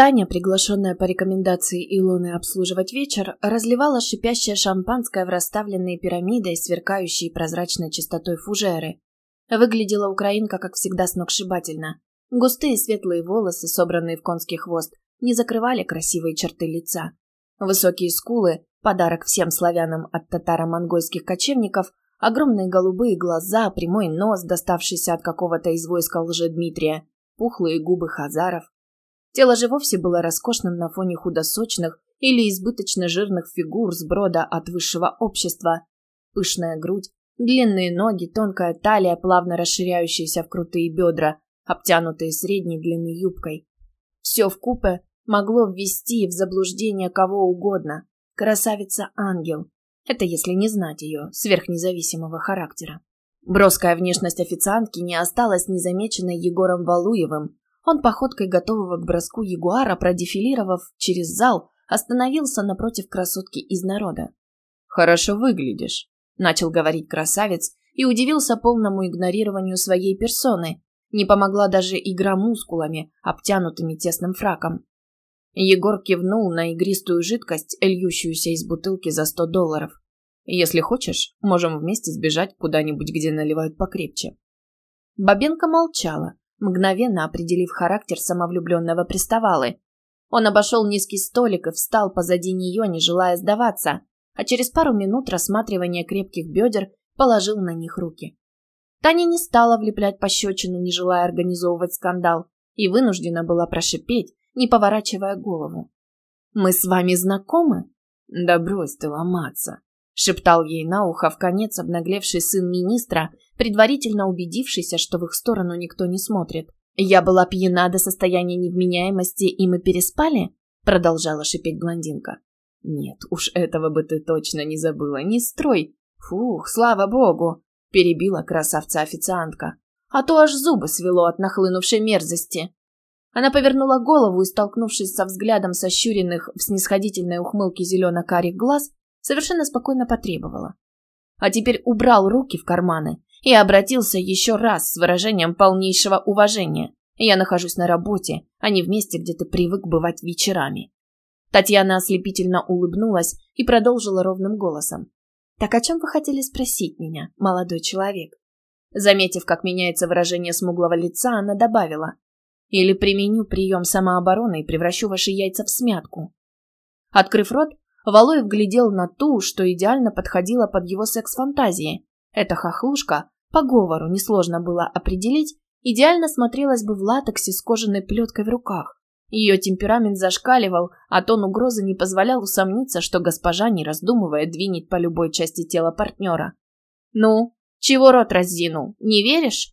Таня, приглашенная по рекомендации Илоны обслуживать вечер, разливала шипящее шампанское в расставленные пирамидой, сверкающие прозрачной чистотой фужеры. Выглядела украинка, как всегда, сногсшибательно. Густые светлые волосы, собранные в конский хвост, не закрывали красивые черты лица. Высокие скулы, подарок всем славянам от татаро-монгольских кочевников, огромные голубые глаза, прямой нос, доставшийся от какого-то из войска лжедмитрия, пухлые губы хазаров. Тело же вовсе было роскошным на фоне худосочных или избыточно жирных фигур с брода от высшего общества. Пышная грудь, длинные ноги, тонкая талия, плавно расширяющаяся в крутые бедра, обтянутые средней длины юбкой. Все в купе могло ввести в заблуждение кого угодно. Красавица-ангел. Это если не знать ее, сверхнезависимого характера. Броская внешность официантки не осталась незамеченной Егором Валуевым, он походкой готового к броску ягуара, продефилировав через зал, остановился напротив красотки из народа. «Хорошо выглядишь», — начал говорить красавец и удивился полному игнорированию своей персоны. Не помогла даже игра мускулами, обтянутыми тесным фраком. Егор кивнул на игристую жидкость, льющуюся из бутылки за сто долларов. «Если хочешь, можем вместе сбежать куда-нибудь, где наливают покрепче». Бабенка молчала, мгновенно определив характер самовлюбленного приставалы. Он обошел низкий столик и встал позади нее, не желая сдаваться, а через пару минут рассматривания крепких бедер положил на них руки. Таня не стала влеплять пощечину, не желая организовывать скандал, и вынуждена была прошипеть, не поворачивая голову. «Мы с вами знакомы?» «Да брось ты ломаться!» Шептал ей на ухо в конец обнаглевший сын министра, предварительно убедившийся, что в их сторону никто не смотрит. «Я была пьяна до состояния невменяемости, и мы переспали?» продолжала шипеть блондинка. «Нет, уж этого бы ты точно не забыла, не строй! Фух, слава богу!» перебила красавца-официантка. «А то аж зубы свело от нахлынувшей мерзости!» Она повернула голову и, столкнувшись со взглядом сощуренных в снисходительной ухмылке зелено-карих глаз, совершенно спокойно потребовала. А теперь убрал руки в карманы и обратился еще раз с выражением полнейшего уважения. Я нахожусь на работе, а не в месте, где ты привык бывать вечерами. Татьяна ослепительно улыбнулась и продолжила ровным голосом. «Так о чем вы хотели спросить меня, молодой человек?» Заметив, как меняется выражение смуглого лица, она добавила. «Или применю прием самообороны и превращу ваши яйца в смятку». Открыв рот, Валоев глядел на ту, что идеально подходила под его секс-фантазии. Эта хохлушка, по говору несложно было определить, идеально смотрелась бы в латексе с кожаной плеткой в руках. Ее темперамент зашкаливал, а тон угрозы не позволял усомниться, что госпожа, не раздумывая, двинет по любой части тела партнера. «Ну, чего рот разинул, не веришь?»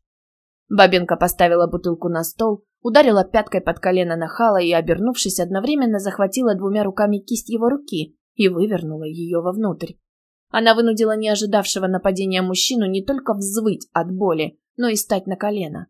Бабенка поставила бутылку на стол, ударила пяткой под колено нахала и, обернувшись, одновременно захватила двумя руками кисть его руки и вывернула ее вовнутрь. Она вынудила не ожидавшего нападения мужчину не только взвыть от боли, но и стать на колено.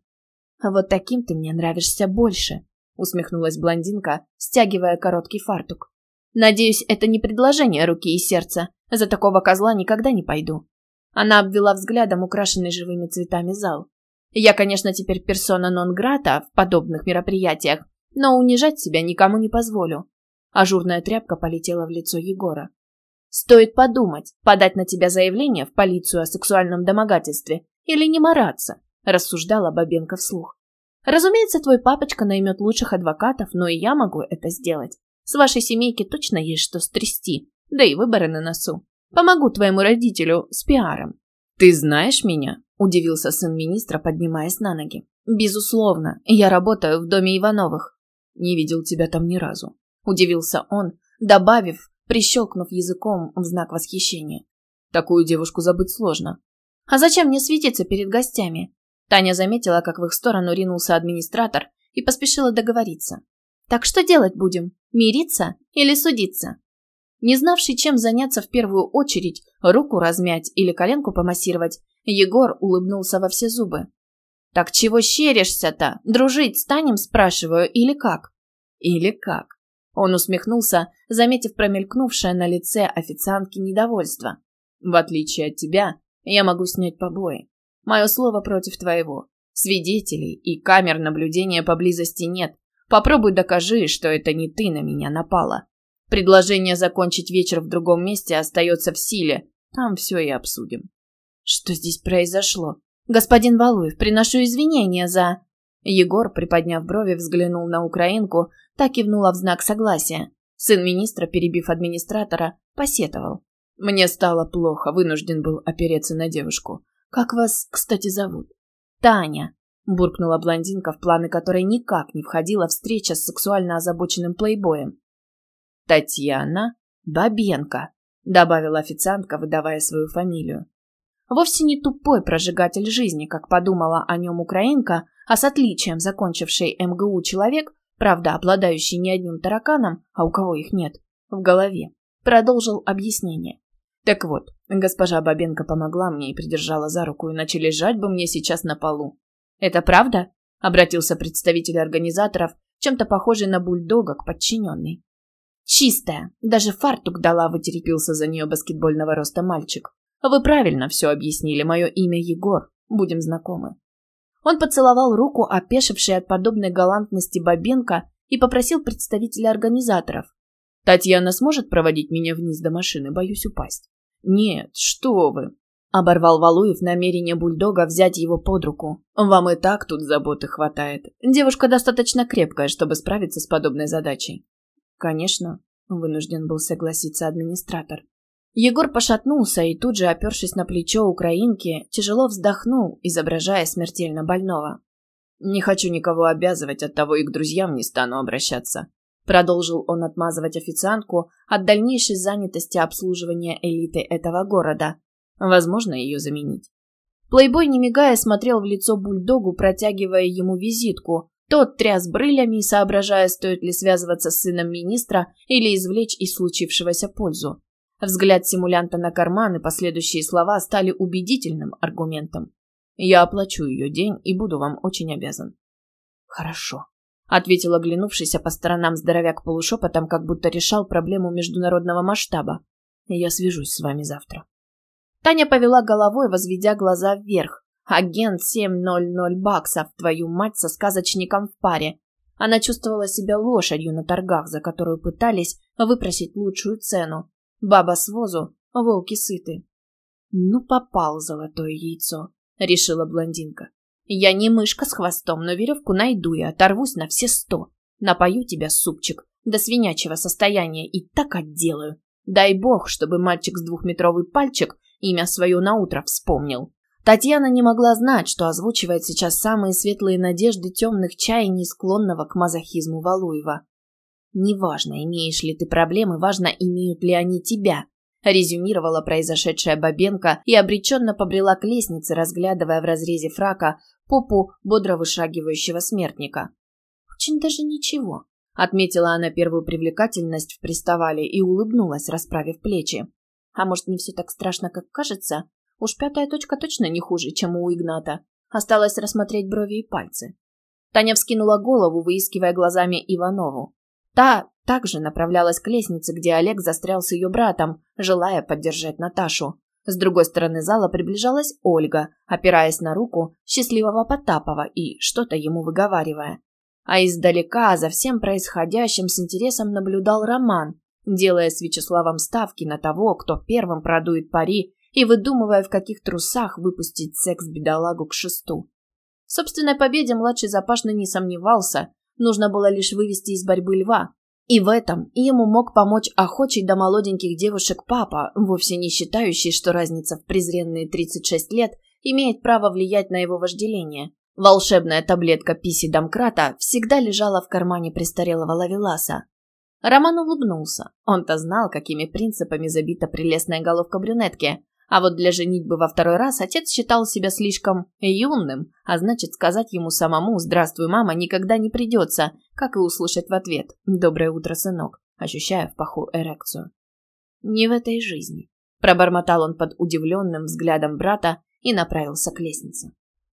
«Вот таким ты мне нравишься больше», — усмехнулась блондинка, стягивая короткий фартук. «Надеюсь, это не предложение руки и сердца. За такого козла никогда не пойду». Она обвела взглядом украшенный живыми цветами зал. Я, конечно, теперь персона нон-грата в подобных мероприятиях, но унижать себя никому не позволю. Ажурная тряпка полетела в лицо Егора. Стоит подумать, подать на тебя заявление в полицию о сексуальном домогательстве или не мараться, рассуждала Бабенко вслух. Разумеется, твой папочка наймет лучших адвокатов, но и я могу это сделать. С вашей семейки точно есть что стрясти, да и выборы на носу. Помогу твоему родителю с пиаром. Ты знаешь меня? – удивился сын министра, поднимаясь на ноги. «Безусловно. Я работаю в доме Ивановых». «Не видел тебя там ни разу», – удивился он, добавив, прищелкнув языком в знак восхищения. «Такую девушку забыть сложно». «А зачем мне светиться перед гостями?» Таня заметила, как в их сторону ринулся администратор и поспешила договориться. «Так что делать будем? Мириться или судиться?» Не знавший, чем заняться в первую очередь, руку размять или коленку помассировать, Егор улыбнулся во все зубы. «Так чего щеришься-то? Дружить станем, спрашиваю, или как?» «Или как?» Он усмехнулся, заметив промелькнувшее на лице официантки недовольство. «В отличие от тебя, я могу снять побои. Мое слово против твоего. Свидетелей и камер наблюдения поблизости нет. Попробуй докажи, что это не ты на меня напала. Предложение закончить вечер в другом месте остается в силе. Там все и обсудим. Что здесь произошло? Господин Валуев, приношу извинения за... Егор, приподняв брови, взглянул на украинку, так кивнула в знак согласия. Сын министра, перебив администратора, посетовал. Мне стало плохо, вынужден был опереться на девушку. Как вас, кстати, зовут? Таня, буркнула блондинка, в планы которой никак не входила встреча с сексуально озабоченным плейбоем. Татьяна Бабенко, добавила официантка, выдавая свою фамилию. Вовсе не тупой прожигатель жизни, как подумала о нем украинка, а с отличием закончивший МГУ человек, правда, обладающий не одним тараканом, а у кого их нет, в голове, продолжил объяснение. Так вот, госпожа Бабенко помогла мне и придержала за руку, иначе лежать бы мне сейчас на полу. «Это правда?» – обратился представитель организаторов, чем-то похожий на бульдога к подчиненной. «Чистая. Даже фартук дала», – вытерпился за нее баскетбольного роста мальчик. «Вы правильно все объяснили. Мое имя Егор. Будем знакомы». Он поцеловал руку, опешившей от подобной галантности Бабенко, и попросил представителя организаторов. «Татьяна сможет проводить меня вниз до машины? Боюсь упасть». «Нет, что вы!» – оборвал Валуев намерение бульдога взять его под руку. «Вам и так тут заботы хватает. Девушка достаточно крепкая, чтобы справиться с подобной задачей». «Конечно», – вынужден был согласиться администратор. Егор пошатнулся и тут же, опершись на плечо украинки, тяжело вздохнул, изображая смертельно больного. «Не хочу никого обязывать, оттого и к друзьям не стану обращаться. Продолжил он отмазывать официантку от дальнейшей занятости обслуживания элиты этого города. Возможно, ее заменить. Плейбой, не мигая, смотрел в лицо бульдогу, протягивая ему визитку. Тот тряс брылями, соображая, стоит ли связываться с сыном министра или извлечь из случившегося пользу. Взгляд симулянта на карман и последующие слова стали убедительным аргументом. «Я оплачу ее день и буду вам очень обязан». «Хорошо», ответил оглянувшийся по сторонам здоровяк полушепотом, как будто решал проблему международного масштаба. Я свяжусь с вами завтра. Таня повела головой, возведя глаза вверх. Агент 700 баксов, твою мать, со сказочником в паре. Она чувствовала себя лошадью на торгах, за которую пытались выпросить лучшую цену. Баба с возу, волки сыты. Ну, попал золотое яйцо, решила блондинка. Я не мышка с хвостом, но веревку найду и оторвусь на все сто. Напою тебя, супчик, до свинячьего состояния и так отделаю. Дай бог, чтобы мальчик с двухметровый пальчик имя свое на утро вспомнил. Татьяна не могла знать, что озвучивает сейчас самые светлые надежды темных чаяний, склонного к мазохизму Валуева. «Неважно, имеешь ли ты проблемы, важно, имеют ли они тебя», резюмировала произошедшая Бабенко и обреченно побрела к лестнице, разглядывая в разрезе фрака попу бодро вышагивающего смертника. «Очень даже ничего», — отметила она первую привлекательность в приставале и улыбнулась, расправив плечи. «А может, не все так страшно, как кажется? Уж пятая точка точно не хуже, чем у Игната. Осталось рассмотреть брови и пальцы». Таня вскинула голову, выискивая глазами Иванову. Та также направлялась к лестнице, где Олег застрял с ее братом, желая поддержать Наташу. С другой стороны зала приближалась Ольга, опираясь на руку счастливого Потапова и что-то ему выговаривая. А издалека за всем происходящим с интересом наблюдал Роман, делая с Вячеславом ставки на того, кто первым продует пари и выдумывая, в каких трусах выпустить секс-бедолагу к шесту. В собственной победе младший Запашный не сомневался, нужно было лишь вывести из борьбы льва, и в этом ему мог помочь охочий до молоденьких девушек папа, вовсе не считающий, что разница в презренные 36 лет имеет право влиять на его вожделение. Волшебная таблетка писи-домкрата всегда лежала в кармане престарелого лавеласа. Роман улыбнулся. Он-то знал, какими принципами забита прелестная головка брюнетки. А вот для женитьбы во второй раз отец считал себя слишком юным, а значит, сказать ему самому «Здравствуй, мама» никогда не придется, как и услышать в ответ «Доброе утро, сынок», ощущая в паху эрекцию. «Не в этой жизни», – пробормотал он под удивленным взглядом брата и направился к лестнице.